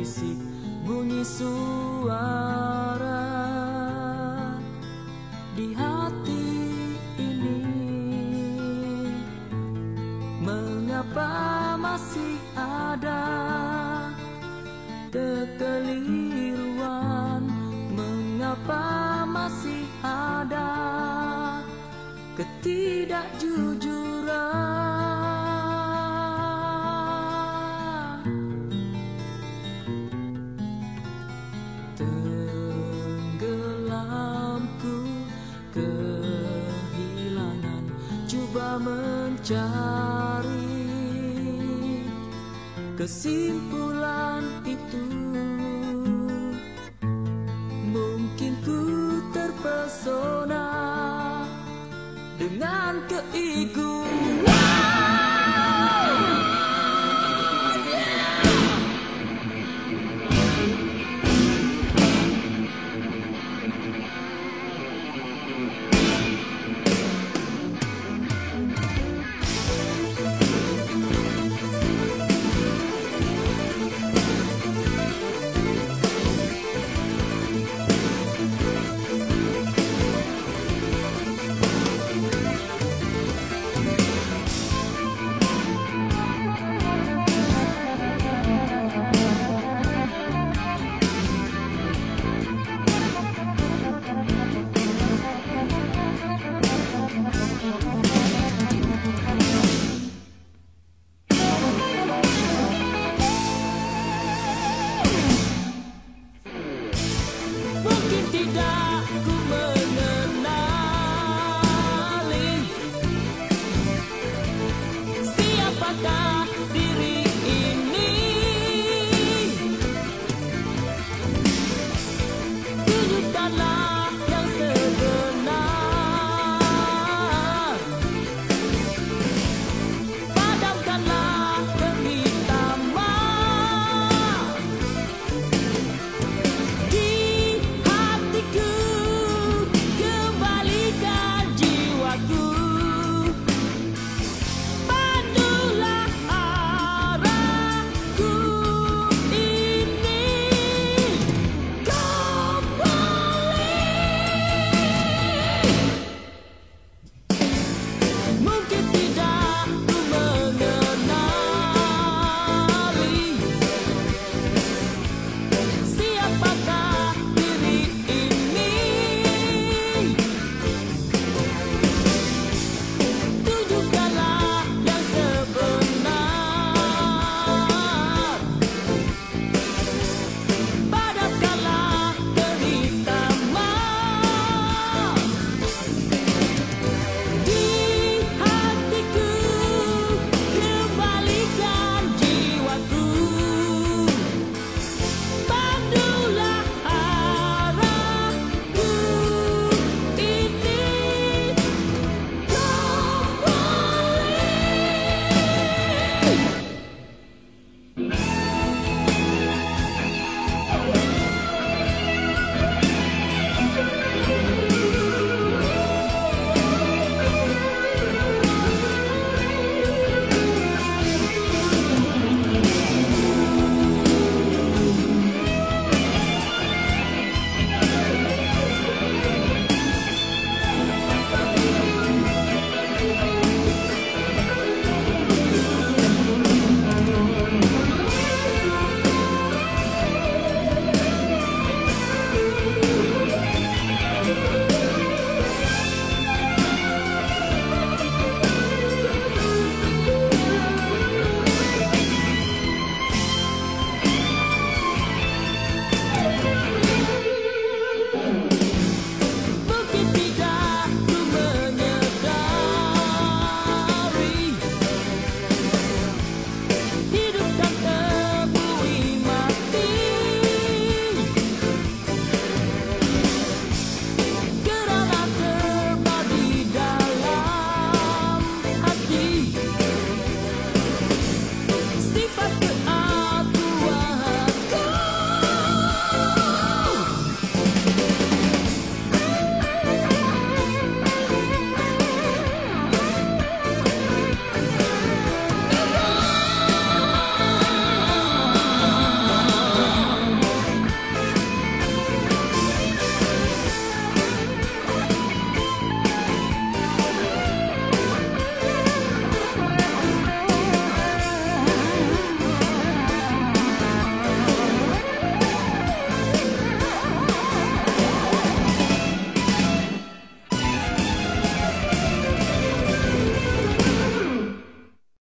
berbisik bunyi suara. Di hati ini mengapa masih ada kekeliruan? Mengapa masih ada ketidakjujuran Tenggelamku kehilangan Coba mencari. Kesimpulan itu Mungkin ku terpesona dengan keiguan que te dá.